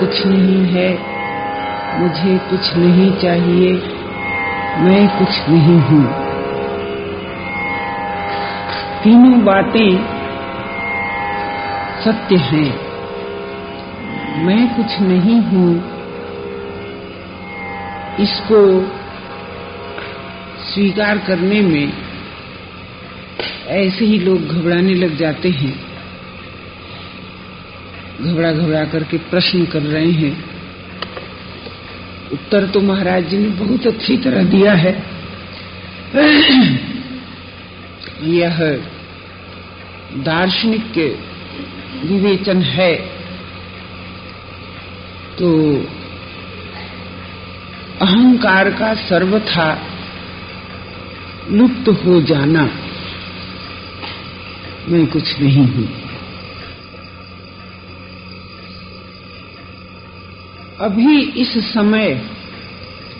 कुछ नहीं है। मुझे कुछ नहीं चाहिए। मैं कुछ नहीं हूँ। तीनों बातें सत्य हैं। मैं कुछ नहीं हूँ। इसको स्वीकार करने में ऐसे ही लोग घबराने लग जाते हैं। घबरा घबरा करके प्रश्न कर रहे हैं। उत्तर तो महाराज जी ने बहुत अच्छी तरह दिया है। यह दार्शनिक विवेचन है। तो अहंकार का सर्वथा लुप्त हो जाना। मैं कुछ नहीं हूँ। अभी इस समय,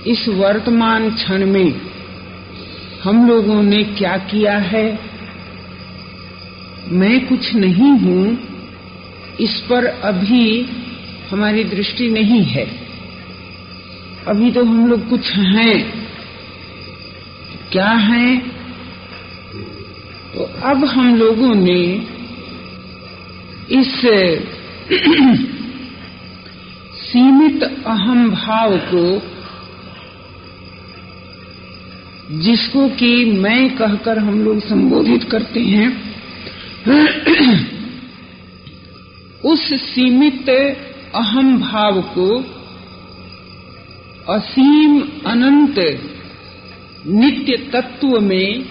इस वर्तमान क्षण में हम लोगों ने क्या किया है? मैं कुछ नहीं हूँ, इस पर अभी हमारी दृष्टि नहीं है। अभी तो हम लोग कुछ हैं। क्या हैं? तो अब हम लोगों ने इस सीमित अहम भाव को, जिसको कि मैं कहकर हम लोग संबोधित करते हैं, उस सीमित अहम भाव को असीम अनंत नित्य तत्व में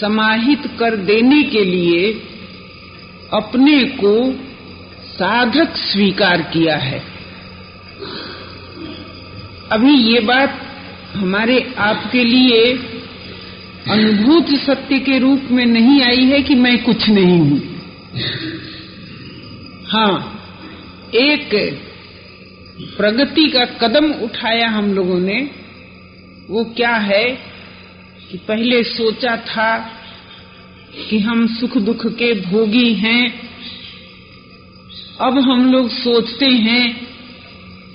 समाहित कर देने के लिए अपने को साधक स्वीकार किया है। अभी ये बात हमारे आपके लिए अनुभूत सत्य के रूप में नहीं आई है कि मैं कुछ नहीं हूँ। हाँ एक प्रगति का कदम उठाया हम लोगों ने। वो क्या है कि पहले सोचा था कि हम सुख दुख के भोगी हैं। अब हम लोग सोचते हैं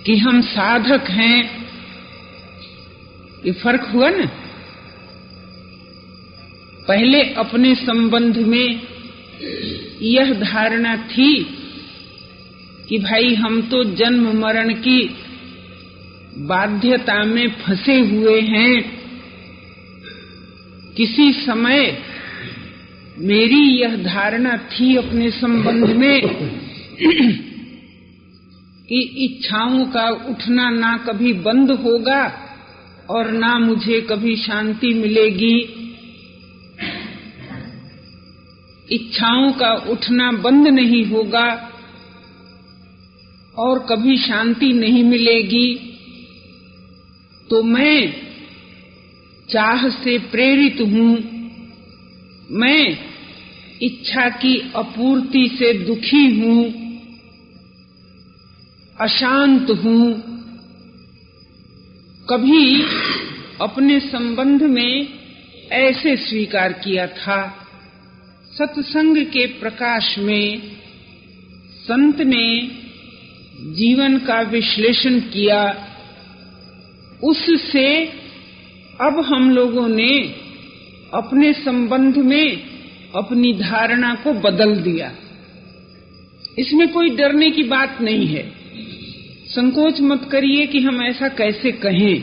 कि हम साधक हैं। ये फ़र्क हुआ ना? पहले अपने संबंध में यह धारणा थी कि भाई हम तो जन्म मरण की बाध्यता में फंसे हुए हैं। किसी समय मेरी यह धारणा थी अपने संबंध में कि इच्छाओं का उठना ना कभी बंद होगा। और ना मुझे कभी शांति मिलेगी। इच्छाओं का उठना बंद नहीं होगा और कभी शांति नहीं मिलेगी। तो मैं चाह से प्रेरित हूँ। मैं इच्छा की अपूर्ति से दुखी हूँ। अशांत हूँ। कभी अपने संबंध में ऐसे स्वीकार किया था। सत्संग के प्रकाश में संत ने जीवन का विश्लेषण किया। उससे अब हम लोगों ने अपने संबंध में अपनी धारणा को बदल दिया। इसमें कोई डरने की बात नहीं है। संकोच मत करिए कि हम ऐसा कैसे कहें,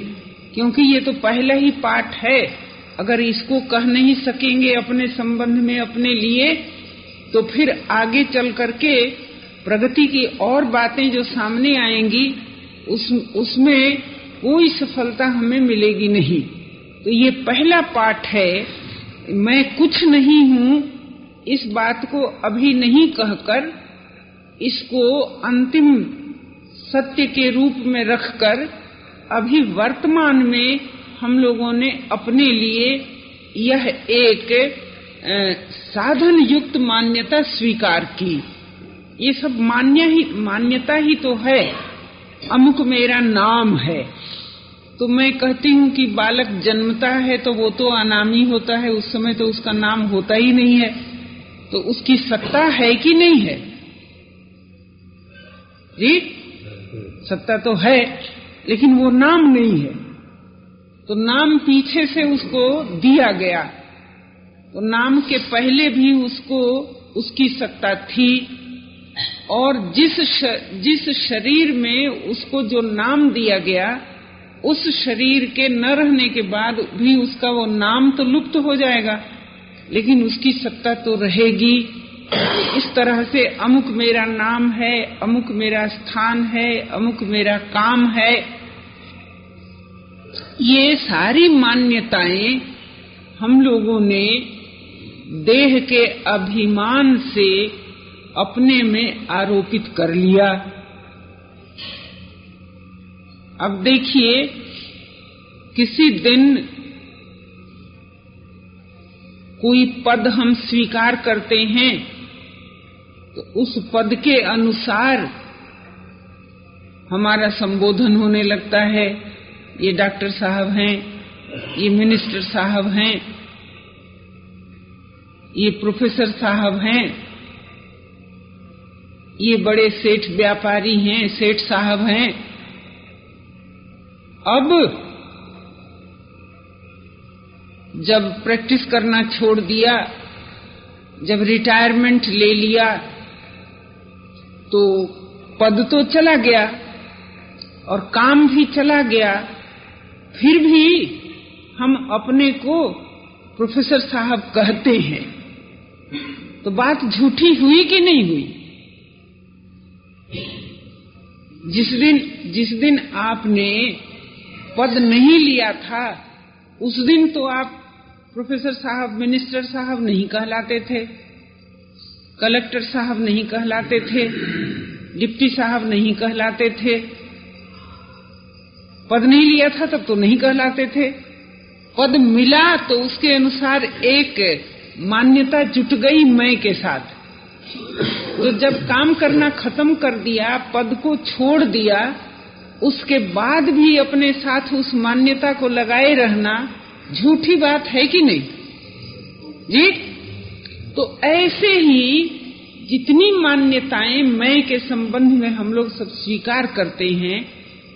क्योंकि ये तो पहला ही पाठ है। अगर इसको कह नहीं सकेंगे अपने संबंध में, अपने लिए तो फिर आगे चल करके प्रगति की और बातें जो सामने आएँगी, उस, उसमें कोई सफलता हमें मिलेगी नहीं। तो ये पहला पाठ है। मैं कुछ नहीं हूँ, इस बात को अभी नहीं कहकर इसको अंतिम सत्य के रूप में रखकर अभी वर्तमान में हम लोगों ने अपने लिए यह एक साधन युक्त मान्यता स्वीकार की। ये सब मान्य ही, मान्यता ही तो है। अमुक मेरा नाम है। तो मैं कहती हूँ कि बालक जन्मता है तो वो तो अनामी होता है। उस समय तो उसका नाम होता ही नहीं है। तो उसकी सत्ता है कि नहीं है? जी? सत्ता तो है लेकिन वो नाम नहीं है। तो नाम पीछे से उसको दिया गया। तो नाम के पहले भी उसको उसकी सत्ता थी। और जिस श, जिस शरीर में उसको जो नाम दिया गया उस शरीर के न रहने के बाद भी उसका वो नाम तो लुप्त हो जाएगा। लेकिन उसकी सत्ता तो रहेगी। इस तरह से अमुक मेरा नाम है, अमुक मेरा स्थान है, अमुक मेरा काम है। ये सारी मान्यताएँ हम लोगों ने देह के अभिमान से अपने में आरोपित कर लिया। अब देखिए, किसी दिन कोई पद हम स्वीकार करते हैं। तो उस पद के अनुसार हमारा संबोधन होने लगता है। ये डॉक्टर साहब हैं, ये मिनिस्टर साहब हैं, ये प्रोफेसर साहब हैं, ये बड़े सेठ व्यापारी हैं, सेठ साहब हैं। अब जब प्रैक्टिस करना छोड़ दिया, जब रिटायरमेंट ले लिया तो पद तो चला गया और काम भी चला गया। फिर भी हम अपने को प्रोफेसर साहब कहते हैं। तो बात झूठी हुई कि नहीं हुई? जिस दिन जिस दिन आपने पद नहीं लिया था, उस दिन तो आप प्रोफेसर साहब, मिनिस्टर साहब नहीं कहलाते थे। कलेक्टर साहब नहीं कहलाते थे, डिप्टी साहब नहीं कहलाते थे। पद नहीं लिया था तब तो नहीं कहलाते थे। पद मिला तो उसके अनुसार एक मान्यता जुट गई मैं के साथ। तो जब काम करना खत्म कर दिया, पद को छोड़ दिया, उसके बाद भी अपने साथ उस मान्यता को लगाए रहना झूठी बात है कि नहीं? जी? तो ऐसे ही जितनी मान्यताएँ मैं के संबंध में हम लोग सब स्वीकार करते हैं,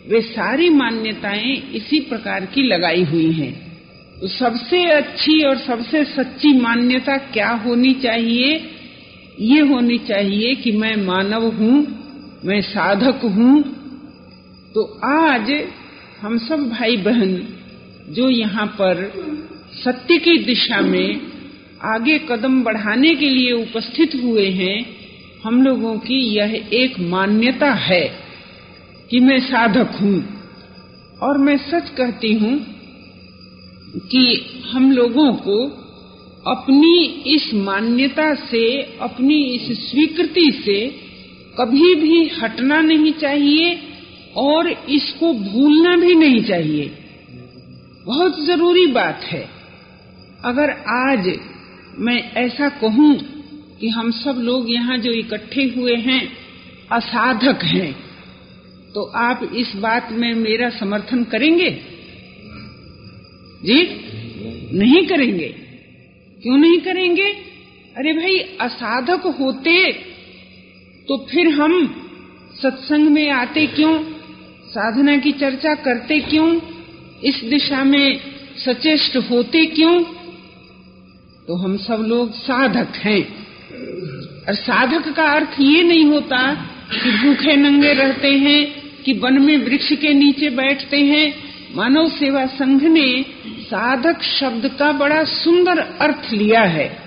वे सारी मान्यताएँ इसी प्रकार की लगाई हुई हैं। तो सबसे अच्छी और सबसे सच्ची मान्यता क्या होनी चाहिए? ये होनी चाहिए कि मैं मानव हूँ, मैं साधक हूँ। तो आज हम सब भाई बहन जो यहाँ पर सत्य की दिशा में आगे कदम बढ़ाने के लिए उपस्थित हुए हैं, हम लोगों की यह एक मान्यता है कि मैं साधक हूँ। और मैं सच कहती हूँ कि हम लोगों को अपनी इस मान्यता से, अपनी इस स्वीकृति से कभी भी हटना नहीं चाहिए और इसको भूलना भी नहीं चाहिए। बहुत ज़रूरी बात है। अगर आज मैं ऐसा कहूँ कि हम सब लोग यहाँ जो इकट्ठे हुए हैं, असाधक हैं। तो आप इस बात में मेरा समर्थन करेंगे? जी? नहीं करेंगे। क्यों नहीं करेंगे? अरे भाई, असाधक होते तो फिर हम सत्संग में आते क्यों? साधना की चर्चा करते क्यों? इस दिशा में सचेष्ट होते क्यों? तो हम सब लोग साधक हैं। और साधक का अर्थ ये नहीं होता कि भूखे नंगे रहते हैं, कि वन में वृक्ष के नीचे बैठते हैं। मानव सेवा संघ ने साधक शब्द का बड़ा सुंदर अर्थ लिया है।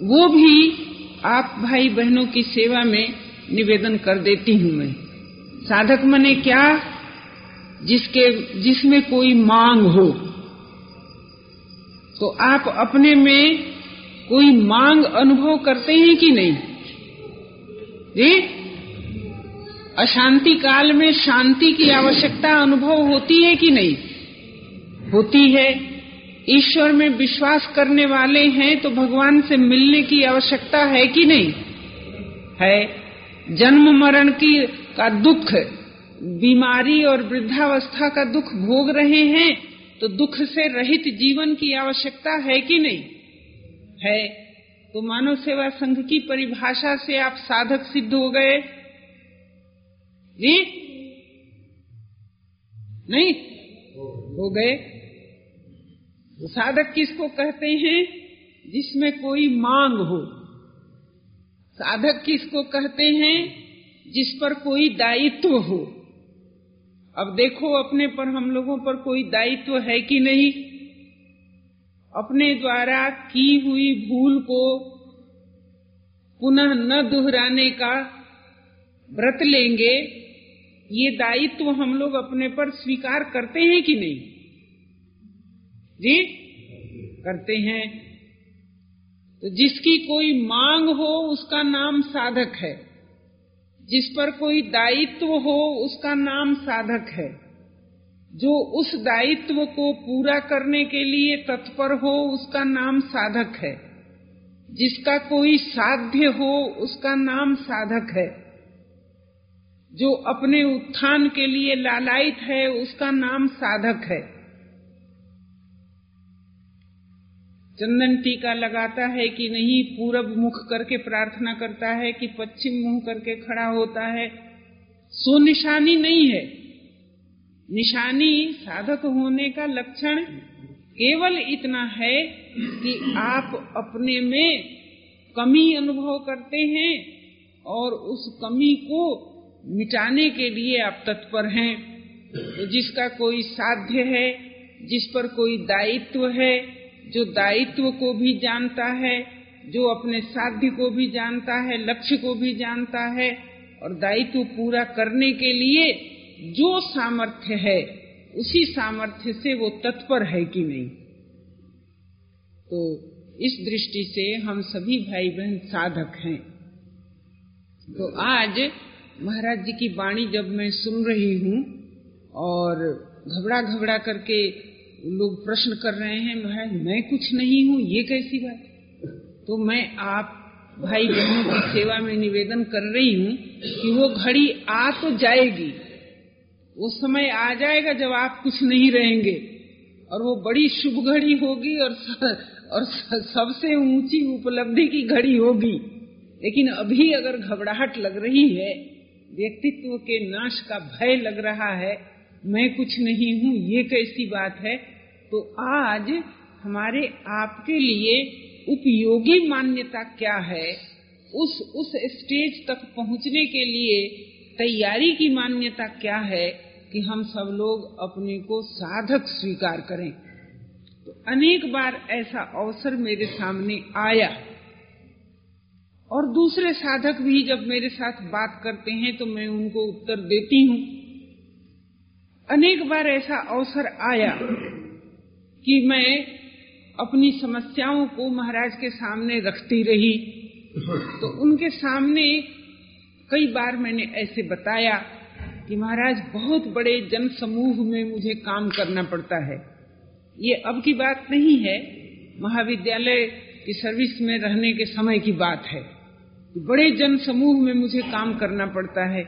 वो भी आप भाई बहनों की सेवा में निवेदन कर देती हूँ मैं। साधक मने क्या? जिसके, जिसमें कोई मांग हो। तो आप अपने में कोई मांग अनुभव करते हैं कि नहीं? जी? अशांति काल में शांति की आवश्यकता अनुभव होती है कि नहीं? होती है। ईश्वर में विश्वास करने वाले हैं तो भगवान से मिलने की आवश्यकता है कि नहीं? है। जन्म मरण की, का दुख, बीमारी और वृद्धावस्था का दुख भोग रहे हैं तो दुख से रहित जीवन की आवश्यकता है कि नहीं? है। तो मानव सेवा संघ की परिभाषा से आप साधक सिद्ध हो गए। जी? नहीं? हो गए। तो साधक किसको कहते हैं? जिसमें कोई मांग हो। साधक किसको कहते हैं? जिस पर कोई दायित्व हो। अब देखो, अपने पर हम लोगों पर कोई दायित्व है कि नहीं? अपने द्वारा की हुई भूल को पुनः न दोहराने का व्रत लेंगे, ये दायित्व हम लोग अपने पर स्वीकार करते हैं कि नहीं? जी? करते हैं। तो जिसकी कोई मांग हो, उसका नाम साधक है। जिस पर कोई दायित्व हो, उसका नाम साधक है। जो उस दायित्व को पूरा करने के लिए तत्पर हो, उसका नाम साधक है। जिसका कोई साध्य हो, उसका नाम साधक है। जो अपने उत्थान के लिए लालायित है, उसका नाम साधक है। चंदन टीका लगाता है कि नहीं, पूरब मुख करके प्रार्थना करता है कि पश्चिम मुँह करके खड़ा होता है। सो निशानी नहीं है। निशानी साधक होने का लक्षण केवल इतना है कि आप अपने में कमी अनुभव करते हैं और उस कमी को मिटाने के लिए आप तत्पर हैं। तो जिसका कोई साध्य है, जिस पर कोई दायित्व है जो दायित्व को भी जानता है, जो अपने साध्य को भी जानता है, लक्ष्य को भी जानता है, और दायित्व पूरा करने के लिए जो सामर्थ्य है, उसी सामर्थ्य से वो तत्पर है कि नहीं। तो इस दृष्टि से हम सभी भाई बहन साधक हैं। तो आज महाराज जी की वाणी जब मैं सुन रही हूँ और घबरा घबरा करके लोग प्रश्न कर रहे हैं महाराज मैं कुछ नहीं हूँ, ये कैसी बात? तो मैं आप भाई बहनों की सेवा में निवेदन कर रही हूँ कि वो घड़ी आ तो जाएगी। वो समय आ जाएगा जब आप कुछ नहीं रहेंगे। और वो बड़ी शुभ घड़ी होगी और और सबसे ऊँची उपलब्धि की घड़ी होगी। लेकिन अभी अगर घबराहट लग रही है, व्यक्तित्व के नाश का भय लग रहा है, मैं कुछ नहीं हूँ, ये कैसी बात है? तो आज हमारे आपके लिए उपयोगी मान्यता क्या है? उस उस स्टेज तक पहुँचने के लिए तैयारी की मान्यता क्या है कि हम सब लोग अपने को साधक स्वीकार करें? तो अनेक बार ऐसा अवसर मेरे सामने आया। और दूसरे साधक भी जब मेरे साथ बात करते हैं तो मैं उनको उत्तर देती हूँ। अनेक बार ऐसा अवसर आया कि मैं अपनी समस्याओं को महाराज के सामने रखती रही। तो उनके सामने कई बार मैंने ऐसे बताया कि महाराज, बहुत बड़े जन समूह में मुझे काम करना पड़ता है। ये अब की बात नहीं है। महाविद्यालय की सर्विस में रहने के समय की बात है। बड़े जन समूह में मुझे काम करना पड़ता है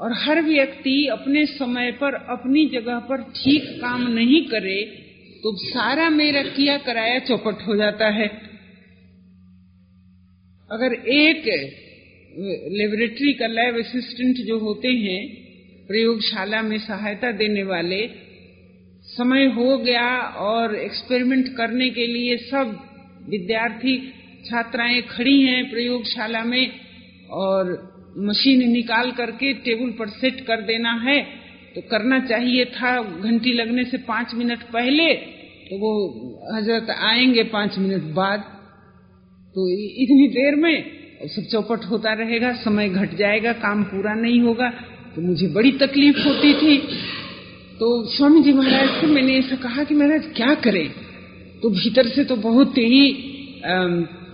और हर व्यक्ति अपने समय पर अपनी जगह पर ठीक काम नहीं करे तो सारा मेरा किया कराया चौपट हो जाता है। अगर एक लेबोरेटरी का लैब असिस्टेंट जो होते हैं, प्रयोगशाला में सहायता देने वाले, समय हो गया और एक्सपेरिमेंट करने के लिए सब विद्यार्थी, छात्राएँ खड़ी हैं प्रयोगशाला में और मशीन निकाल करके टेबल पर सेट कर देना है। तो करना चाहिए था घंटी लगने से पाँच मिनट पहले तो वो हज़रत आएँगे पाँच मिनट बाद। तो इतनी देर में सब चौपट होता रहेगा, समय घट जाएगा, काम पूरा नहीं होगा। तो मुझे बड़ी तकलीफ़ होती थी। तो स्वामी जी महाराज से मैंने ऐसा कहा कि महाराज, क्या करें? तो भीतर से तो बहुत ही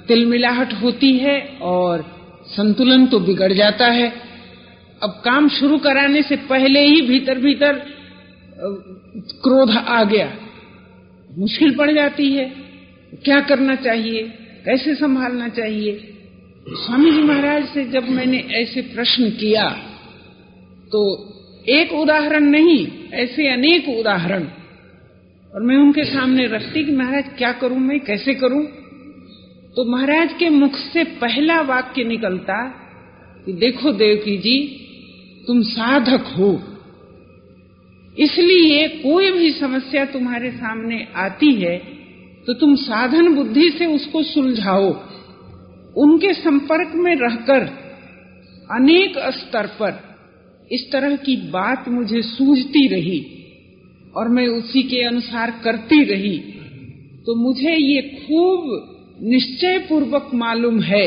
तिलमिलाहट होती है और संतुलन तो बिगड़ जाता है। अब काम शुरू कराने से पहले ही भीतर भीतर क्रोध आ गया। मुश्किल पड़ जाती है। क्या करना चाहिए? कैसे संभालना चाहिए? स्वामी जी महाराज से जब मैंने ऐसे प्रश्न किया तो एक उदाहरण नहीं, ऐसे अनेक उदाहरण। और मैं उनके सामने रखती कि महाराज, क्या करूँ मैं? कैसे करूँ? तो महाराज के मुख से पहला वाक्य निकलता कि देखो देवकी जी तुम साधक हो। इसलिए कोई भी समस्या तुम्हारे सामने आती है तो तुम साधन बुद्धि से उसको सुलझाओ। उनके संपर्क में रहकर, अनेक स्तर पर, इस तरह की बात मुझे सूझती रही, और मैं उसी के अनुसार करती रही तो मुझे ये खूब निश्चय पूर्वक मालूम है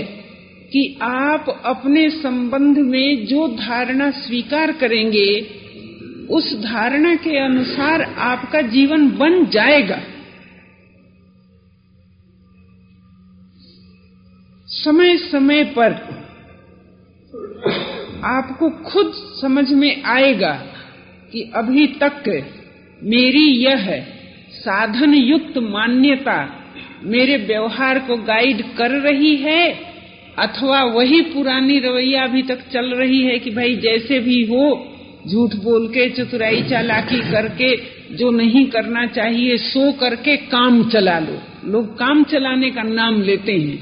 कि आप अपने संबंध में जो धारणा स्वीकार करेंगे, उस धारणा के अनुसार आपका जीवन बन जाएगा। समय समय पर आपको खुद समझ में आएगा कि अभी तक मेरी यह साधन युक्त मान्यता मेरे व्यवहार को गाइड कर रही है अथवा वही पुरानी रवैया अभी तक चल रही है कि भाई जैसे भी हो, झूठ बोल के, चतुराई चालाकी करके, जो नहीं करना चाहिए, सो करके काम चला लो। लोग काम चलाने का नाम लेते हैं।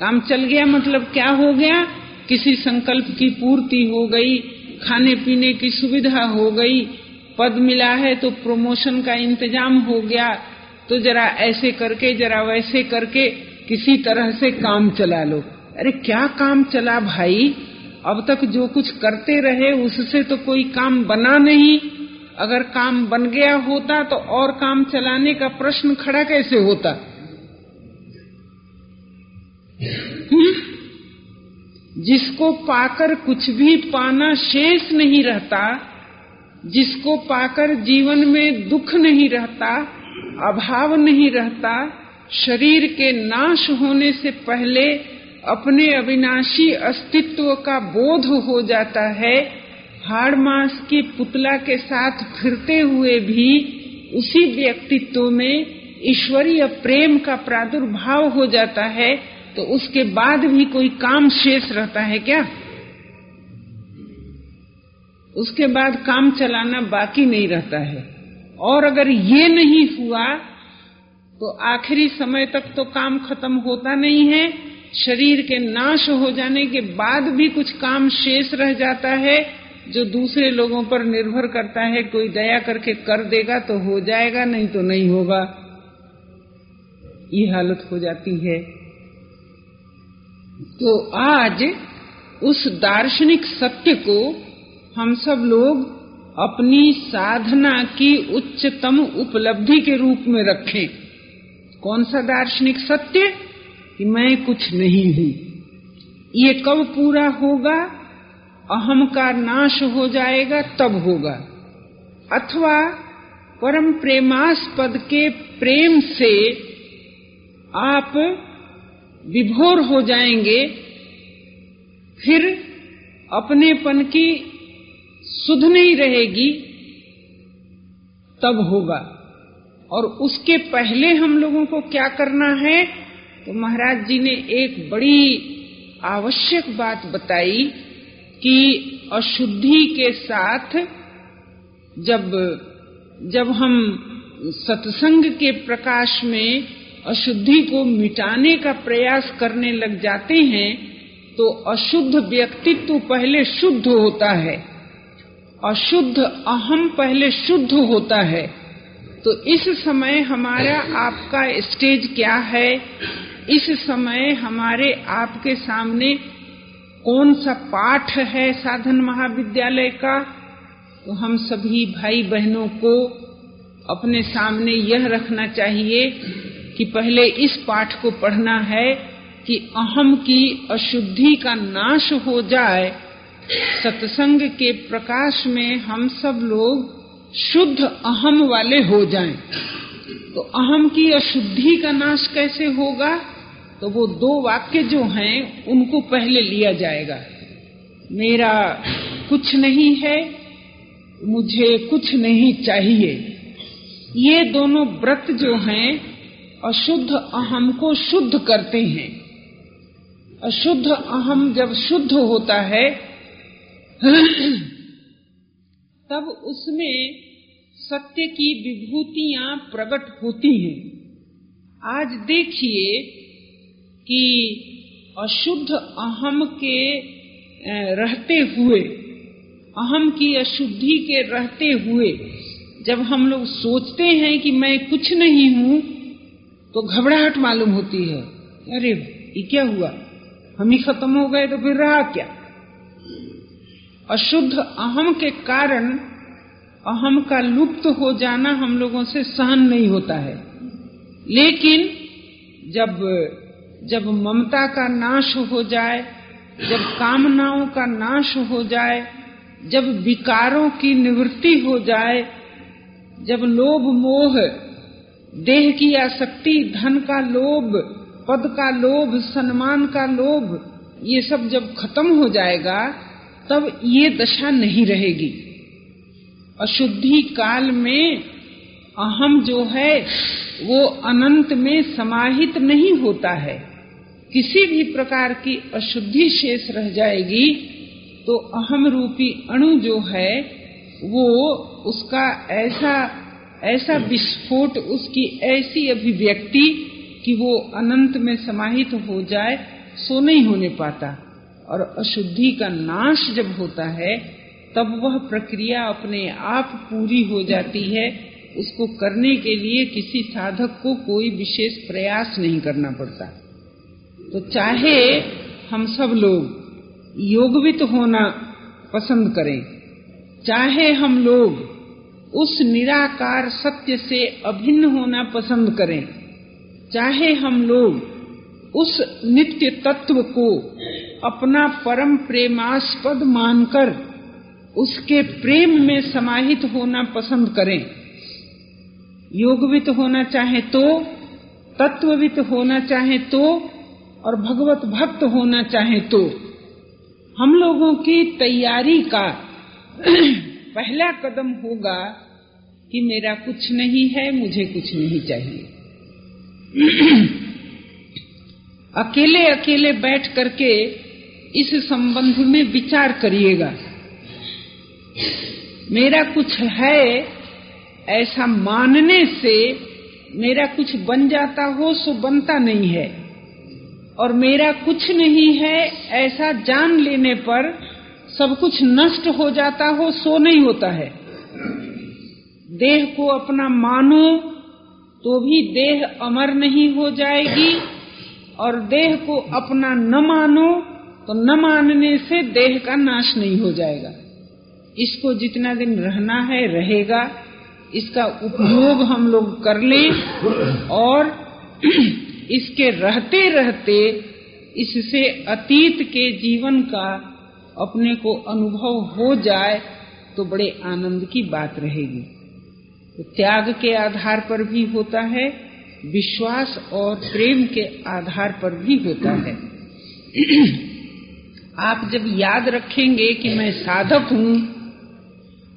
काम चल गया मतलब क्या हो गया? किसी संकल्प की पूर्ति हो गई, खाने पीने की सुविधा हो गई, पद मिला है तो प्रमोशन का इंतज़ाम हो गया। तो जरा ऐसे करके, जरा वैसे करके किसी तरह से काम चला लो। अरे क्या काम चला भाई? अब तक जो कुछ करते रहे, उससे तो कोई काम बना नहीं। अगर काम बन गया होता तो और काम चलाने का प्रश्न खड़ा कैसे होता? हुँ? जिसको पाकर कुछ भी पाना शेष नहीं रहता, जिसको पाकर जीवन में दुख नहीं रहता, अभाव नहीं रहता, शरीर के नाश होने से पहले अपने अविनाशी अस्तित्व का बोध हो जाता है, हाड़ मास के पुतला के साथ फिरते हुए भी उसी व्यक्तित्व में ईश्वरीय प्रेम का प्रादुर्भाव हो जाता है तो उसके बाद भी कोई काम शेष रहता है क्या? उसके बाद काम चलाना बाकी नहीं रहता है। और अगर ये नहीं हुआ तो आखिरी समय तक तो काम खत्म होता नहीं है शरीर के नाश हो जाने के बाद भी कुछ काम शेष रह जाता है, जो दूसरे लोगों पर निर्भर करता है, कोई दया करके कर देगा तो हो जाएगा, नहीं तो नहीं होगा। ये हालत हो जाती है। तो आज उस दार्शनिक सत्य को हम सब लोग अपनी साधना की उच्चतम उपलब्धि के रूप में रखें। कौन सा दार्शनिक सत्य? कि मैं कुछ नहीं हूँ। ये कब पूरा होगा अहम का नाश हो जाएगा, तब होगा। अथवा परम प्रेमास्पद के प्रेम से आप विभोर हो जाएँगे, फिर अपनेपन की सुध नहीं रहेगी, तब होगा। और उसके पहले हम लोगों को क्या करना है? तो महाराज जी ने एक बड़ी आवश्यक बात बताई कि अशुद्धि के साथ जब जब हम सत्संग के प्रकाश में अशुद्धि को मिटाने का प्रयास करने लग जाते हैं तो अशुद्ध व्यक्तित्व पहले शुद्ध होता है। अशुद्ध अहम पहले शुद्ध होता है। तो इस समय हमारा आपका स्टेज क्या है? इस समय हमारे आपके सामने कौन सा पाठ है साधन महाविद्यालय का तो हम सभी भाई बहनों को अपने सामने यह रखना चाहिए कि पहले इस पाठ को पढ़ना है कि अहम की अशुद्धि का नाश हो जाए सत्संग के प्रकाश में हम सब लोग शुद्ध अहम वाले हो जाएँ। तो अहम की अशुद्धि का नाश कैसे होगा तो वो दो वाक्य जो हैं, उनको पहले लिया जाएगा। मेरा कुछ नहीं है, मुझे कुछ नहीं चाहिए। ये दोनों व्रत जो हैं, अशुद्ध अहम को शुद्ध करते हैं। अशुद्ध अहम जब शुद्ध होता है, तब उसमें सत्य की विभूतियाँ प्रकट होती हैं। आज देखिए कि अशुद्ध अहम के रहते हुए, अहम की अशुद्धि के रहते हुए, जब हम लोग सोचते हैं कि मैं कुछ नहीं हूँ तो घबराहट मालूम होती है। अरे, ये क्या हुआ? हम ही खत्म हो गए तो फिर रहा क्या? अशुद्ध अहम के कारण, अहम का लुप्त हो जाना हम लोगों से सहन नहीं होता है। लेकिन, जब जब ममता का नाश हो जाए, जब कामनाओं का नाश हो जाए, जब विकारों की निवृत्ति हो जाए, जब लोभ मोह, देह की आसक्ति, धन का लोभ, पद का लोभ, सम्मान का लोभ, ये सब जब खत्म हो जाएगा, तब ये दशा नहीं रहेगी। अशुद्धि काल में अहम जो है, वो अनंत में समाहित नहीं होता है। किसी भी प्रकार की अशुद्धि शेष रह जाएगी तो अहम रूपी अणु जो है, वो उसका ऐसा ऐसा विस्फोट, उसकी ऐसी अभिव्यक्ति कि वो अनंत में समाहित हो जाए, सो नहीं होने पाता। और अशुद्धि का नाश जब होता है, तब वह प्रक्रिया अपने आप पूरी हो जाती है। उसको करने के लिए किसी साधक को कोई विशेष प्रयास नहीं करना पड़ता। तो चाहे हम सब लोग योगवित होना पसंद करें, चाहे हम लोग उस निराकार सत्य से अभिन्न होना पसंद करें, चाहे हम लोग उस नित्य तत्व को अपना परम प्रेमास्पद मानकर उसके प्रेम में समाहित होना पसंद करें। योगवित होना चाहे तो तत्ववित होना चाहे तो और भगवत भक्त होना चाहे तो। हम लोगों की तैयारी का पहला कदम होगा कि मेरा कुछ नहीं है, मुझे कुछ नहीं चाहिए। अकेले अकेले बैठ करके इस संबंध में विचार करिएगा। मेरा कुछ है, ऐसा मानने से मेरा कुछ बन जाता हो, सो बनता नहीं है। और मेरा कुछ नहीं है, ऐसा जान लेने पर सब कुछ नष्ट हो जाता हो, सो नहीं होता है। देह को अपना मानो तो भी देह अमर नहीं हो जाएगी। और देह को अपना न मानो तो न मानने से देह का नाश नहीं हो जाएगा। इसको जितना दिन रहना है, रहेगा। इसका उपयोग हम लोग कर लें और इसके रहते रहते इससे अतीत के जीवन का अपने को अनुभव हो जाए तो बड़े आनंद की बात रहेगी। तो त्याग के आधार पर भी होता है, विश्वास और प्रेम के आधार पर भी होता है। आप जब याद रखेंगे कि मैं साधक हूँ,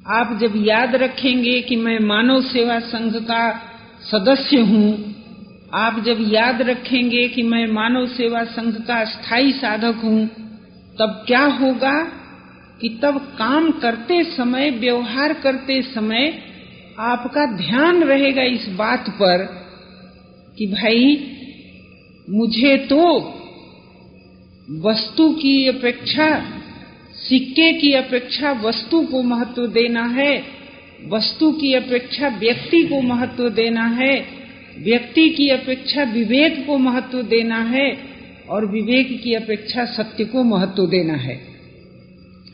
आप जब याद रखेंगे कि मैं मानव सेवा संघ का सदस्य हूँ आप जब याद रखेंगे कि मैं मानव सेवा संघ का स्थायी साधक हूँ, तब क्या होगा कि तब काम करते समय, व्यवहार करते समय आपका ध्यान रहेगा इस बात पर कि भाई, मुझे तो वस्तु की अपेक्षा, सिक्के की अपेक्षा वस्तु को महत्व देना है, वस्तु की अपेक्षा व्यक्ति को महत्व देना है व्यक्ति की अपेक्षा विवेक को महत्व देना है और विवेक की अपेक्षा सत्य को महत्व देना है।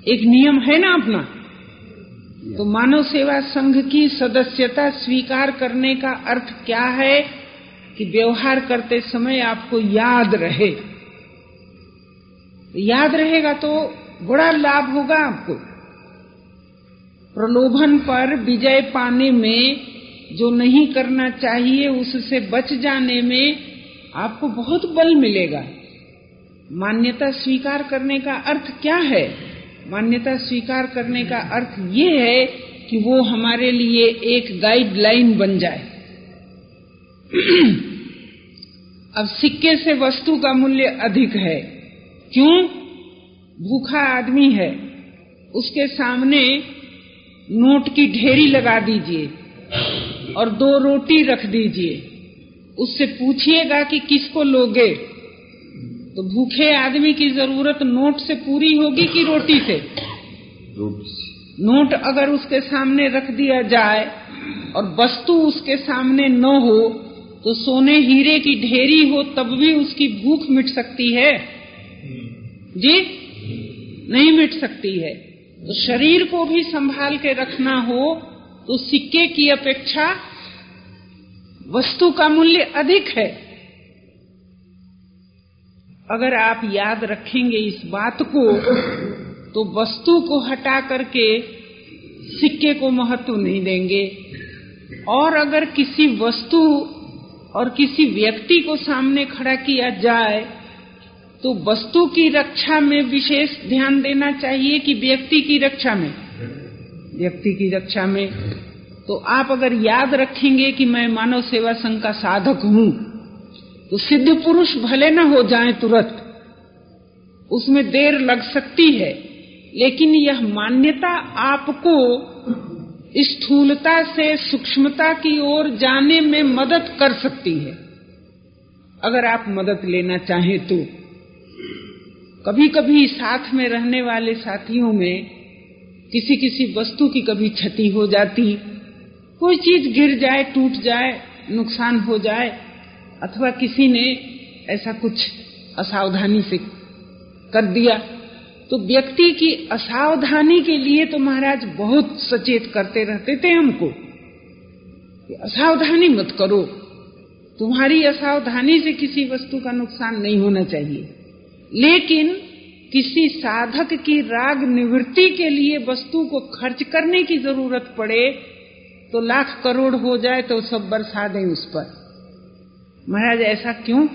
एक नियम है ना अपना? तो मानव सेवा संघ की सदस्यता स्वीकार करने का अर्थ क्या है कि व्यवहार करते समय आपको याद रहे? याद रहेगा तो बड़ा लाभ होगा आपको। प्रलोभन पर विजय पाने में जो नहीं करना चाहिए उससे बच जाने में आपको बहुत बल मिलेगा। मान्यता स्वीकार करने का अर्थ क्या है? मान्यता स्वीकार करने का अर्थ ये है कि वो हमारे लिए एक गाइडलाइन बन जाए। अब सिक्के से वस्तु का मूल्य अधिक है। क्यों? भूखा आदमी है। उसके सामने नोट की ढेरी लगा दीजिए। और दो रोटी रख दीजिए। उससे पूछिएगा कि किसको लोगे? तो भूखे आदमी की ज़रूरत नोट से पूरी होगी कि रोटी से। नोट अगर उसके सामने रख दिया जाए और वस्तु उसके सामने न हो तो सोने हीरे की ढेरी हो तब भी उसकी भूख मिट सकती है। जी? नहीं मिट सकती है। तो शरीर को भी संभाल के रखना हो तो सिक्के की अपेक्षा वस्तु का मूल्य अधिक है। अगर आप याद रखेंगे इस बात को तो वस्तु को हटा करके सिक्के को महत्व नहीं देंगे। और अगर किसी वस्तु और किसी व्यक्ति को सामने खड़ा किया जाए तो वस्तु की रक्षा में विशेष ध्यान देना चाहिए कि व्यक्ति की रक्षा में। व्यक्ति की रक्षा में। तो आप अगर याद रखेंगे कि मैं मानव सेवा संघ का साधक हूँ तो सिद्ध पुरुष भले न हो जाए तुरंत, उसमें देर लग सकती है, लेकिन यह मान्यता आपको स्थूलता से, सूक्ष्मता की ओर जाने में मदद कर सकती है। अगर आप मदद लेना चाहें तो। कभी कभी साथ में रहने वाले साथियों में किसी किसी वस्तु की कभी क्षति हो जाती, कोई चीज़ गिर जाए, टूट जाए, नुकसान हो जाए, अथवा किसी ने ऐसा कुछ असावधानी से कर दिया तो व्यक्ति की असावधानी के लिए तो महाराज बहुत सचेत करते रहते थे हमको कि असावधानी मत करो। तुम्हारी असावधानी से किसी वस्तु का नुकसान नहीं होना चाहिए। लेकिन किसी साधक की राग निवृत्ति के लिए वस्तु को खर्च करने की ज़रूरत पड़े तो लाख करोड़ हो जाए तो सब बरसा दें उस पर। महाराज, ऐसा क्यों?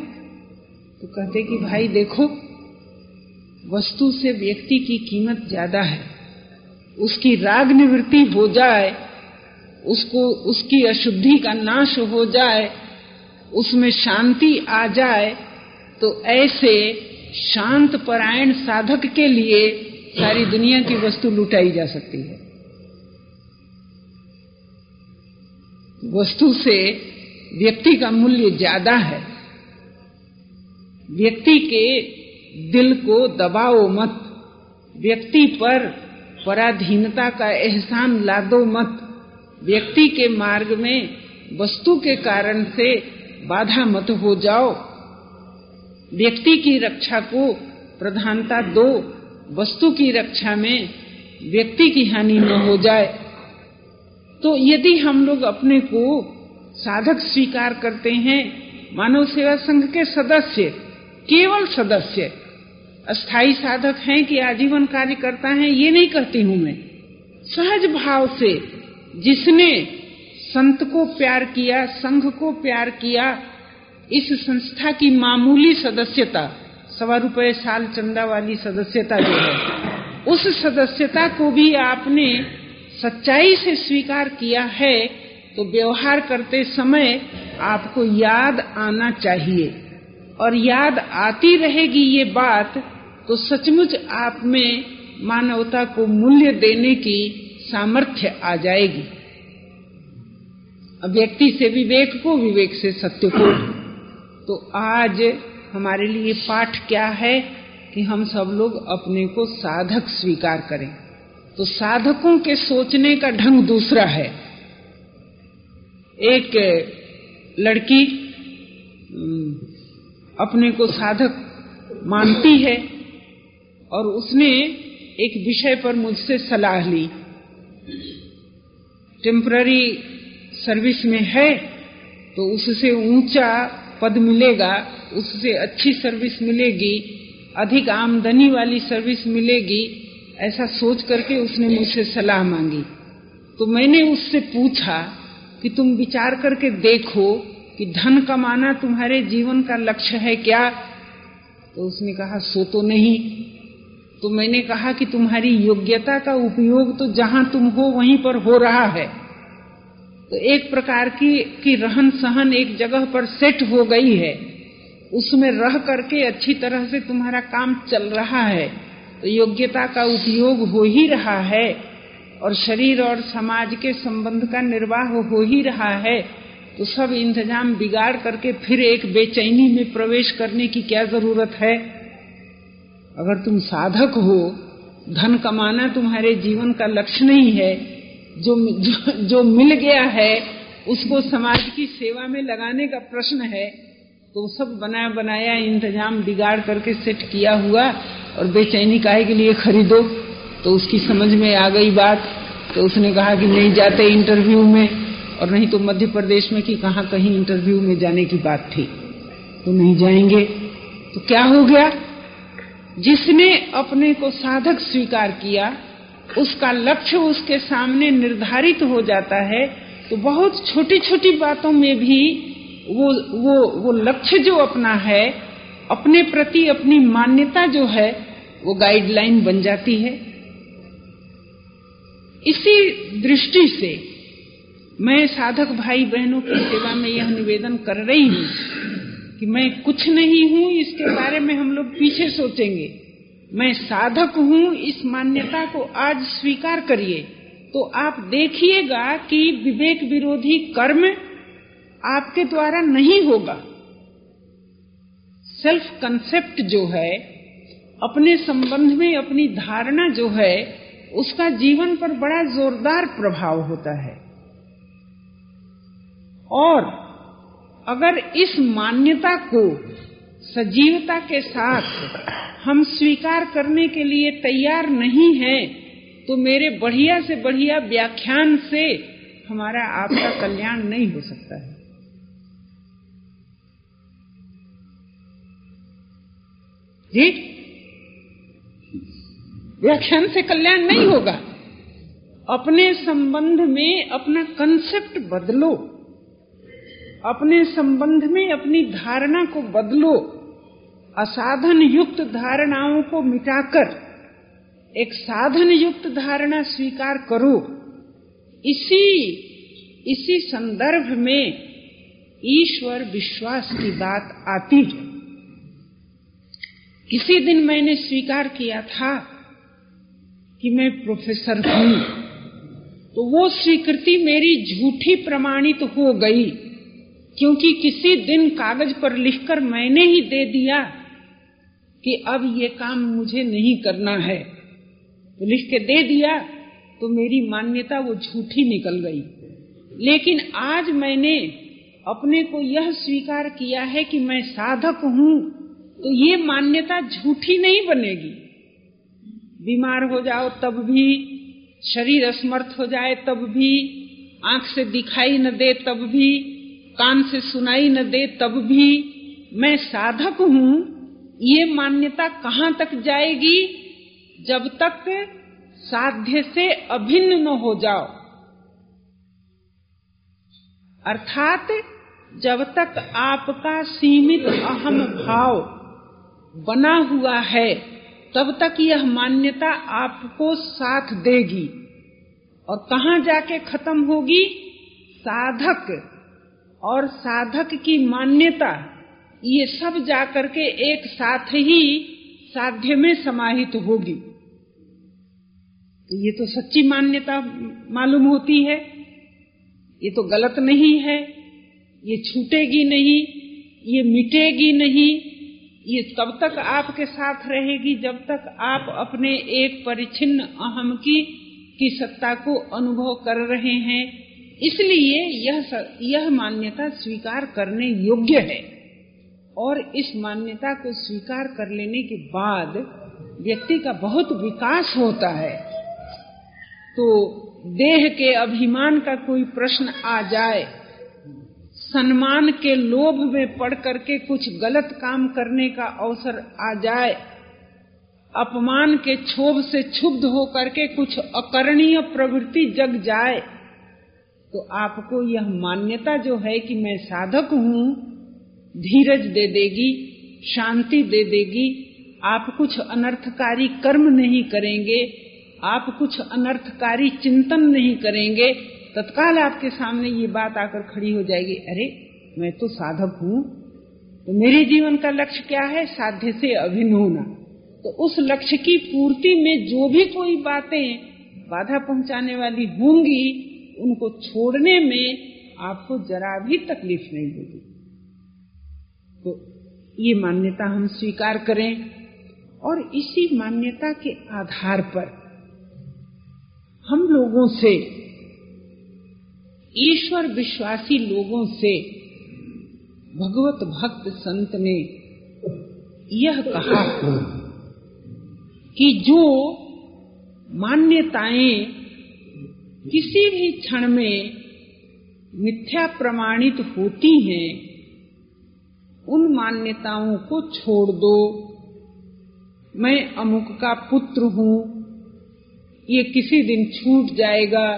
तो कहते कि भाई देखो, वस्तु से व्यक्ति की कीमत ज़्यादा है। उसकी राग निवृत्ति हो जाए, उसको, उसकी अशुद्धि का नाश हो जाए, उसमें शांति आ जाए तो ऐसे शांत परायण साधक के लिए सारी दुनिया की वस्तु लुटाई जा सकती है। वस्तु से व्यक्ति का मूल्य ज़्यादा है। व्यक्ति के दिल को दबाओ मत। व्यक्ति पर पराधीनता का एहसान लादो मत। व्यक्ति के मार्ग में वस्तु के कारण से बाधा मत हो जाओ। व्यक्ति की रक्षा को प्रधानता दो, वस्तु की रक्षा में व्यक्ति की हानि न हो जाए। तो यदि हम लोग अपने को साधक स्वीकार करते हैं, मानव सेवा संघ के सदस्य, केवल सदस्य अस्थाई साधक हैं कि आजीवन कार्य करता है, ये नहीं कहती हूँ मैं। सहज भाव से जिसने संत को प्यार किया, संघ को प्यार किया इस संस्था की मामूली सदस्यता, सवा रुपए साल चंदा वाली सदस्यता जो है, उस सदस्यता को भी आपने सच्चाई से स्वीकार किया है तो व्यवहार करते समय आपको याद आना चाहिए। और याद आती रहेगी ये बात तो सचमुच आप में मानवता को मूल्य देने की सामर्थ्य आ जाएगी। व्यक्ति से विवेक को, विवेक से सत्य को। तो आज हमारे लिए पाठ क्या है कि हम सब लोग अपने को साधक स्वीकार करें। तो साधकों के सोचने का ढंग दूसरा है। एक लड़की अपने को साधक मानती है और उसने एक विषय पर मुझसे सलाह ली। टेम्पररी सर्विस में है तो उससे ऊँचा पद मिलेगा, उससे अच्छी सर्विस मिलेगी, अधिक आमदनी वाली सर्विस मिलेगी, ऐसा सोच करके उसने मुझसे सलाह मांगी। तो मैंने उससे पूछा कि तुम विचार करके देखो कि धन कमाना तुम्हारे जीवन का लक्ष्य है क्या? तो उसने कहा, सो तो नहीं। तो मैंने कहा कि तुम्हारी योग्यता का उपयोग तो जहाँ तुम हो वहीं पर हो रहा है। तो एक प्रकार की की रहन सहन एक जगह पर सेट हो गई है। उसमें रह करके अच्छी तरह से तुम्हारा काम चल रहा है। तो योग्यता का उपयोग हो ही रहा है और शरीर और समाज के संबंध का निर्वाह हो ही रहा है। तो सब इंतज़ाम बिगाड़ करके फिर एक बेचैनी में प्रवेश करने की क्या ज़रूरत है? अगर तुम साधक हो, धन कमाना तुम्हारे जीवन का लक्ष्य नहीं है जो जो, मिल गया है उसको समाज की सेवा में लगाने का प्रश्न है तो सब बनाया बनाया इंतज़ाम बिगाड़ करके सेट किया हुआ और बेचैनी काहे के लिए खरीदो? तो उसकी समझ में आ गई बात। तो उसने कहा कि नहीं जाते इंटरव्यू में और नहीं तो मध्य प्रदेश में कि कहा कहीं इंटरव्यू में जाने की बात थी। तो नहीं जाएँगे। तो क्या हो गया? जिसने अपने को साधक स्वीकार किया उसका लक्ष्य उसके सामने निर्धारित हो जाता है तो बहुत छोटी छोटी बातों में भी वो वो वो लक्ष्य जो अपना है, अपने प्रति अपनी मान्यता जो है, वो गाइडलाइन बन जाती है। इसी दृष्टि से मैं साधक भाई बहनों की सेवा में यह निवेदन कर रही हूँ कि मैं कुछ नहीं हूँ, इसके बारे में हम लोग पीछे सोचेंगे। मैं साधक हूँ, इस मान्यता को आज स्वीकार करिए। तो आप देखिएगा कि विवेक विरोधी कर्म आपके द्वारा नहीं होगा। सेल्फ कंसेप्ट जो है, अपने संबंध में अपनी धारणा जो है, उसका जीवन पर बड़ा जोरदार प्रभाव होता है। और अगर इस मान्यता को सजीवता के साथ हम स्वीकार करने के लिए तैयार नहीं हैं तो मेरे बढ़िया से बढ़िया व्याख्यान से हमारा आपका कल्याण नहीं हो सकता है। जी? व्याख्यान से कल्याण नहीं होगा। अपने संबंध में अपना कंसेप्ट बदलो। अपने संबंध में अपनी धारणा को बदलो। असाधन युक्त धारणाओं को मिटाकर एक साधन युक्त धारणा स्वीकार करो। इसी इसी संदर्भ में ईश्वर विश्वास की बात आती है। किसी दिन मैंने स्वीकार किया था कि मैं प्रोफेसर हूँ तो वो स्वीकृति मेरी झूठी प्रमाणित तो हो गई, क्योंकि किसी दिन कागज़ पर लिखकर मैंने ही दे दिया। कि अब ये काम मुझे नहीं करना है। तो लिख के दे दिया तो मेरी मान्यता वो झूठी निकल गई। लेकिन आज मैंने अपने को यह स्वीकार किया है कि मैं साधक हूँ तो ये मान्यता झूठी नहीं बनेगी। बीमार हो जाओ तब भी, शरीर असमर्थ हो जाए तब भी, आँख से दिखाई न दे तब भी, कान से सुनाई न दे तब भी, मैं साधक हूँ। ये मान्यता कहाँ तक जाएगी? जब तक साध्य से अभिन्न न हो जाओ। अर्थात जब तक आपका सीमित अहम भाव बना हुआ है, तब तक यह मान्यता आपको साथ देगी। और कहा जाके खत्म होगी? साधक और साधक की मान्यता। ये सब जाकर के एक साथ ही साध्य में समाहित होगी। तो ये तो सच्ची मान्यता मालूम होती है। ये तो गलत नहीं है। ये छूटेगी नहीं। ये मिटेगी नहीं। ये तब तक आपके साथ रहेगी जब तक आप अपने एक परिचिन्न अहम की की सत्ता को अनुभव कर रहे हैं। इसलिए यह यह मान्यता स्वीकार करने योग्य है। और इस मान्यता को स्वीकार कर लेने के बाद व्यक्ति का बहुत विकास होता है। तो देह के अभिमान का कोई प्रश्न आ जाए, सम्मान के लोभ में पड़ करके कुछ गलत काम करने का अवसर आ जाए, अपमान के क्षोभ से क्षुब्ध होकर के कुछ अकरणीय प्रवृत्ति जग जाए तो आपको यह मान्यता जो है कि मैं साधक हूँ धीरज दे देगी, शांति दे देगी। आप कुछ अनर्थकारी कर्म नहीं करेंगे, आप कुछ अनर्थकारी चिंतन नहीं करेंगे। तत्काल आपके सामने ये बात आकर खड़ी हो जाएगी, अरे, मैं तो साधक हूँ तो मेरे जीवन का लक्ष्य क्या है? साध्य से अभिन्न होना। तो उस लक्ष्य की पूर्ति में जो भी कोई बातें बाधा पहुँचाने वाली होंगी, उनको छोड़ने में आपको जरा भी तकलीफ़ नहीं होगी। तो ये मान्यता हम स्वीकार करें और इसी मान्यता के आधार पर हम लोगों से, ईश्वर विश्वासी लोगों से, भगवत भक्त संत ने यह कहा कि जो मान्यताएँ किसी भी क्षण में मिथ्या प्रमाणित होती हैं उन मान्यताओं को छोड़ दो। मैं अमुक का पुत्र हूँ। ये किसी दिन छूट जाएगा।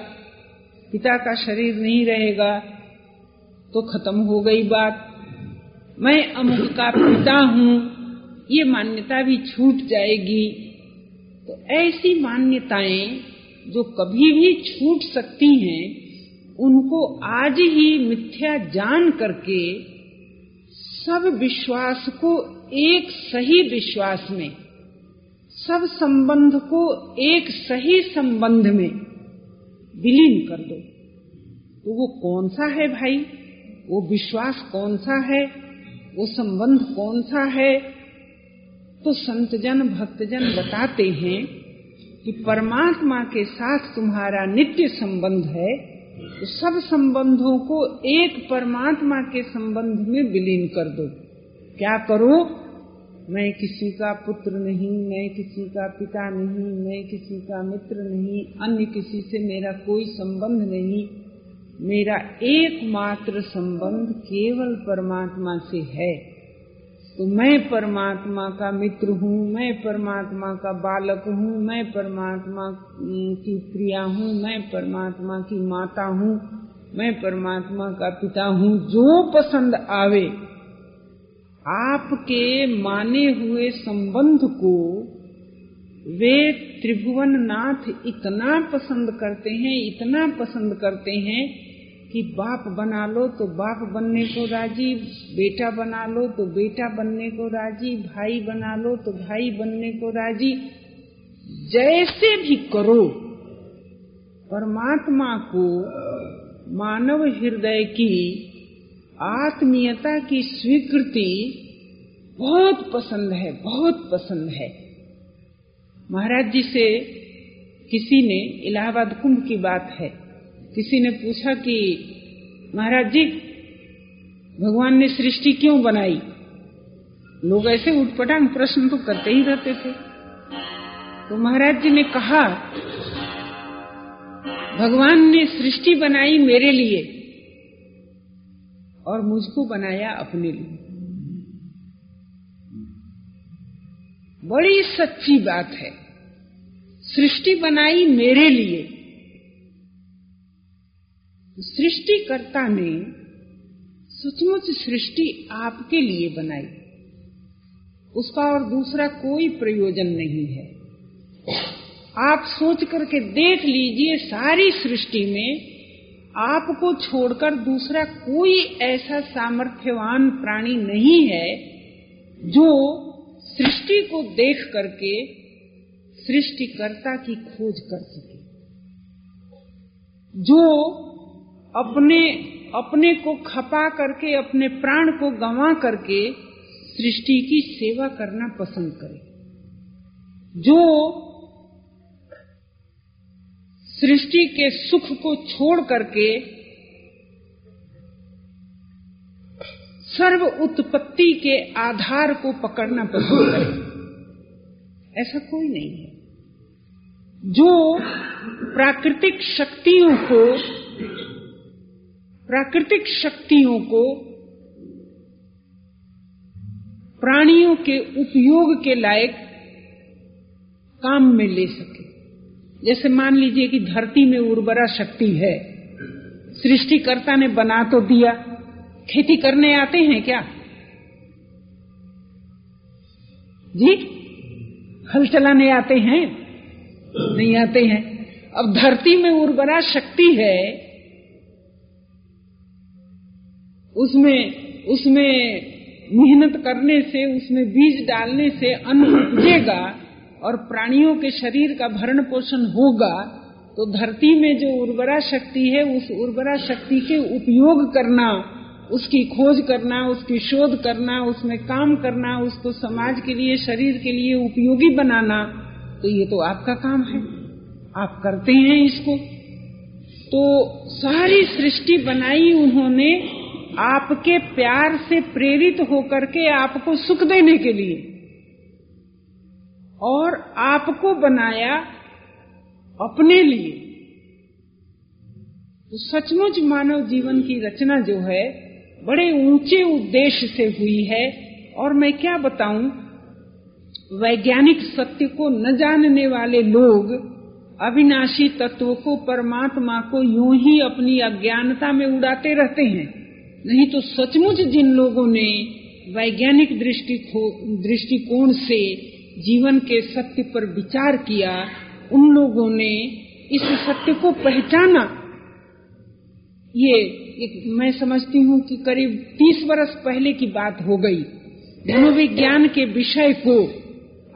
पिता का शरीर नहीं रहेगा। तो खत्म हो गई बात। मैं अमुक का पिता हूँ। ये मान्यता भी छूट जाएगी। तो ऐसी मान्यताएँ जो कभी भी छूट सकती हैं, उनको आज ही मिथ्या जान करके सब विश्वास को एक सही विश्वास में, सब संबंध को एक सही संबंध में विलीन कर दो। तो वो कौन सा है भाई? वो विश्वास कौन सा है? वो संबंध कौन सा है? तो संतजन, भक्तजन बताते हैं कि परमात्मा के साथ तुम्हारा नित्य संबंध है सब संबंधों को एक परमात्मा के संबंध में विलीन कर दो। क्या करो? मैं किसी का पुत्र नहीं, मैं किसी का पिता नहीं, मैं किसी का मित्र नहीं, अन्य किसी से मेरा कोई संबंध नहीं। मेरा एकमात्र संबंध केवल परमात्मा से है। तो मैं परमात्मा का मित्र हूँ, मैं परमात्मा का बालक हूँ, मैं परमात्मा की प्रिया हूँ, मैं परमात्मा की माता हूँ, मैं परमात्मा का पिता हूँ। जो पसंद आवे, आपके माने हुए संबंध को वे त्रिभुवन नाथ इतना पसंद करते हैं, इतना पसंद करते हैं कि बाप बना लो तो बाप बनने को राज़ी, बेटा बना लो तो बेटा बनने को राज़ी, भाई बना लो तो भाई बनने को राज़ी। जैसे भी करो, परमात्मा को मानव हृदय की आत्मीयता की स्वीकृति बहुत पसंद है, बहुत पसंद है। महाराज जी से किसी ने इलाहाबाद कुंभ की बात है। किसी ने पूछा कि, महाराज जी, भगवान ने सृष्टि क्यों बनाई? लोग ऐसे उठपटांग प्रश्न तो करते ही रहते थे। तो महाराज जी ने कहा, भगवान ने सृष्टि बनाई मेरे लिए और मुझको बनाया अपने लिए. बड़ी सच्ची बात है। सृष्टि बनाई मेरे लिए सृष्टिकर्ता ने सचमुच सृष्टि आपके लिए बनाई। उसका और दूसरा कोई प्रयोजन नहीं है। आप सोच करके देख लीजिए सारी सृष्टि में आपको छोड़कर दूसरा कोई ऐसा सामर्थ्यवान प्राणी नहीं है जो सृष्टि को देख करके सृष्टिकर्ता की खोज कर सके। जो अपने अपने को खपा करके, अपने प्राण को गंवा करके सृष्टि की सेवा करना पसंद करे। जो सृष्टि के सुख को छोड़ करके सर्व उत्पत्ति के आधार को पकड़ना पसंद करे, ऐसा कोई नहीं है। जो प्राकृतिक शक्तियों को प्राकृतिक शक्तियों को, प्राणियों के उपयोग के लायक काम में ले सके। जैसे मान लीजिए कि धरती में उर्वरा शक्ति है, सृष्टिकर्ता ने बना तो दिया, खेती करने आते हैं क्या? जी? हल चलाने आते हैं? नहीं आते हैं। अब धरती में उर्वरा शक्ति है उसमें उसमें मेहनत करने से, उसमें बीज डालने से अन्न उपजेगा और प्राणियों के शरीर का भरण पोषण होगा तो धरती में जो उर्वरा शक्ति है, उस उर्वरा शक्ति के उपयोग करना, उसकी खोज करना, उसकी शोध करना, उसमें काम करना, उसको समाज के लिए, शरीर के लिए उपयोगी बनाना तो ये तो आपका काम है। आप करते हैं इसको। तो सारी सृष्टि बनाई उन्होंने आपके प्यार से प्रेरित होकर के आपको सुख देने के लिए। और आपको बनाया अपने लिए। तो सचमुच मानव जीवन की रचना जो है, बड़े ऊँचे उद्देश्य से हुई है। और मैं क्या बताऊँ, वैज्ञानिक सत्य को न जानने वाले लोग अविनाशी तत्व को परमात्मा को यूँ ही अपनी अज्ञानता में उड़ाते रहते हैं। नहीं तो सचमुच जिन लोगों ने वैज्ञानिक दृष्टिकोण से जीवन के सत्य पर विचार किया, उन लोगों ने इस सत्य को पहचाना। ये एक मैं समझती हूँ कि करीब तीस वर्ष पहले की बात हो गई। मनोविज्ञान के विषय को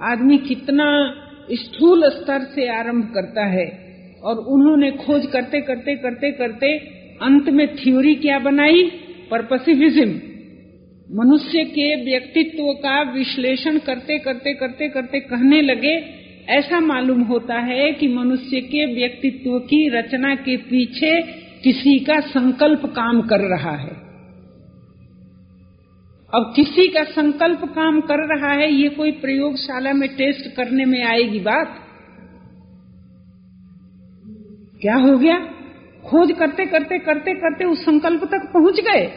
आदमी कितना स्थूल स्तर से आरंभ करता है और उन्होंने खोज करते करते करते करते अंत में थ्योरी क्या बनाई? परपसिविज्म मनुष्य के व्यक्तित्व का विश्लेषण करते करते करते करते कहने लगे, ऐसा मालूम होता है कि मनुष्य के व्यक्तित्व की रचना के पीछे किसी का संकल्प काम कर रहा है। अब किसी का संकल्प काम कर रहा है, ये कोई प्रयोगशाला में टेस्ट करने में आएगी बात? क्या हो गया? खोज करते करते करते करते उस संकल्प तक पहुँच गए।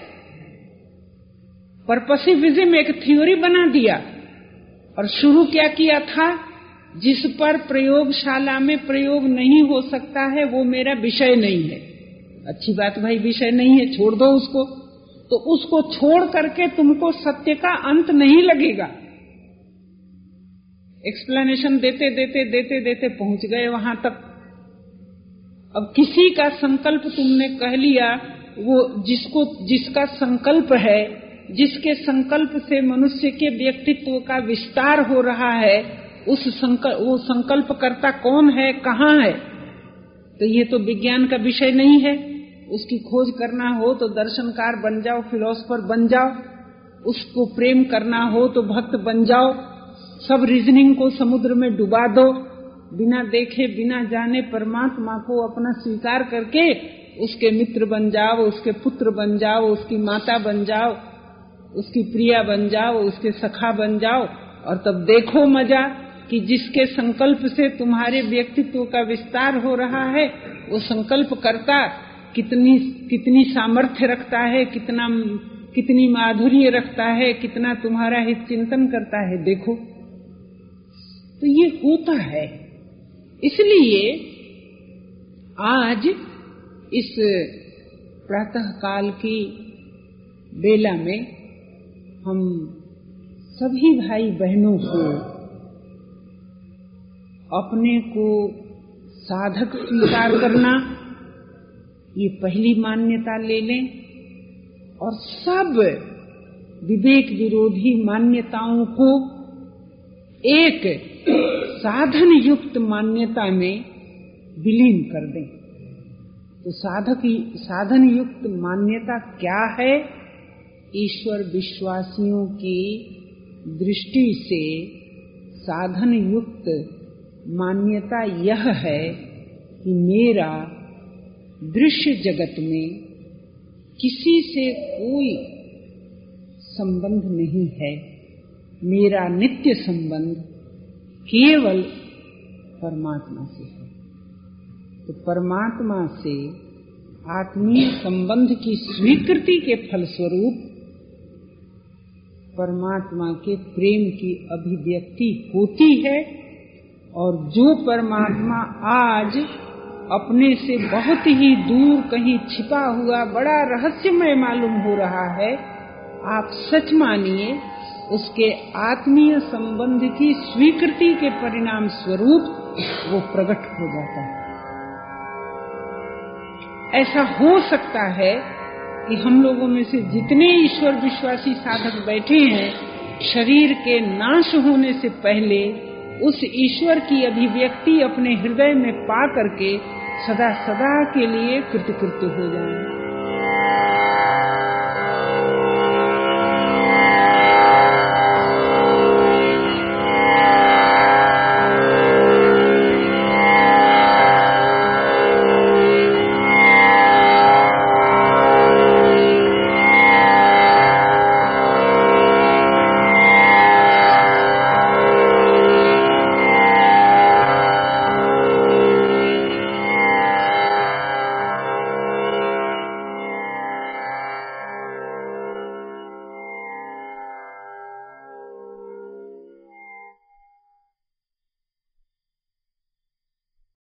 पर परपसिविज्म एक थ्योरी बना दिया और शुरू क्या किया था? जिस पर प्रयोगशाला में प्रयोग नहीं हो सकता है, वो मेरा विषय नहीं है। अच्छी बात भाई, विषय नहीं है, छोड़ दो उसको। तो उसको छोड़ करके तुमको सत्य का अंत नहीं लगेगा। एक्सप्लेनेशन देते देते देते देते पहुँच गए वहाँ तक। अब किसी का संकल्प तुमने कह लिया, वो जिसको, जिसका संकल्प है, जिसके संकल्प से मनुष्य के व्यक्तित्व का विस्तार हो रहा है, उस संकल्प वो संकल्प करता कौन है, कहाँ है? तो ये तो विज्ञान का विषय नहीं है। उसकी खोज करना हो तो दर्शनकार बन जाओ, फिलोसफर बन जाओ, उसको प्रेम करना हो तो भक्त बन जाओ, सब रीजनिंग को समुद्र में डुबा दो। बिना देखे, बिना जाने परमात्मा को अपना स्वीकार करके उसके मित्र बन जाओ, उसके पुत्र बन जाओ, उसकी माता बन जाओ, उसकी प्रिया बन जाओ, उसके सखा बन जाओ, और तब देखो मज़ा कि जिसके संकल्प से तुम्हारे व्यक्तित्व का विस्तार हो रहा है, वो संकल्प करता कितनी कितनी सामर्थ्य रखता है, कितना, कितनी माधुर्य रखता है, कितना तुम्हारा हित चिंतन करता है, देखो। तो ये होता है। इसलिए आज इस प्रातः काल की बेला में हम सभी भाई बहनों को अपने को साधक स्वीकार करना, ये पहली मान्यता ले लें और सब विवेक विरोधी मान्यताओं को एक साधन युक्त मान्यता में विलीन कर दें। तो साधक साधन युक्त मान्यता क्या है? ईश्वर विश्वासियों की दृष्टि से साधन युक्त मान्यता यह है कि मेरा दृश्य जगत में किसी से कोई संबंध नहीं है। मेरा नित्य संबंध केवल परमात्मा से है। तो परमात्मा से आत्मीय संबंध की स्वीकृति के फलस्वरूप परमात्मा के प्रेम की अभिव्यक्ति होती है और जो परमात्मा आज अपने से बहुत ही दूर कहीं छिपा हुआ बड़ा रहस्यमय मालूम हो रहा है, आप सच मानिए उसके आत्मीय संबंध की स्वीकृति के परिणाम स्वरूप वो प्रकट हो जाता है। ऐसा हो सकता है कि हम लोगों में से जितने ईश्वर विश्वासी साधक बैठे हैं, शरीर के नाश होने से पहले उस ईश्वर की अभिव्यक्ति अपने हृदय में पा करके सदा सदा के लिए कृतकृत्य हो जाए।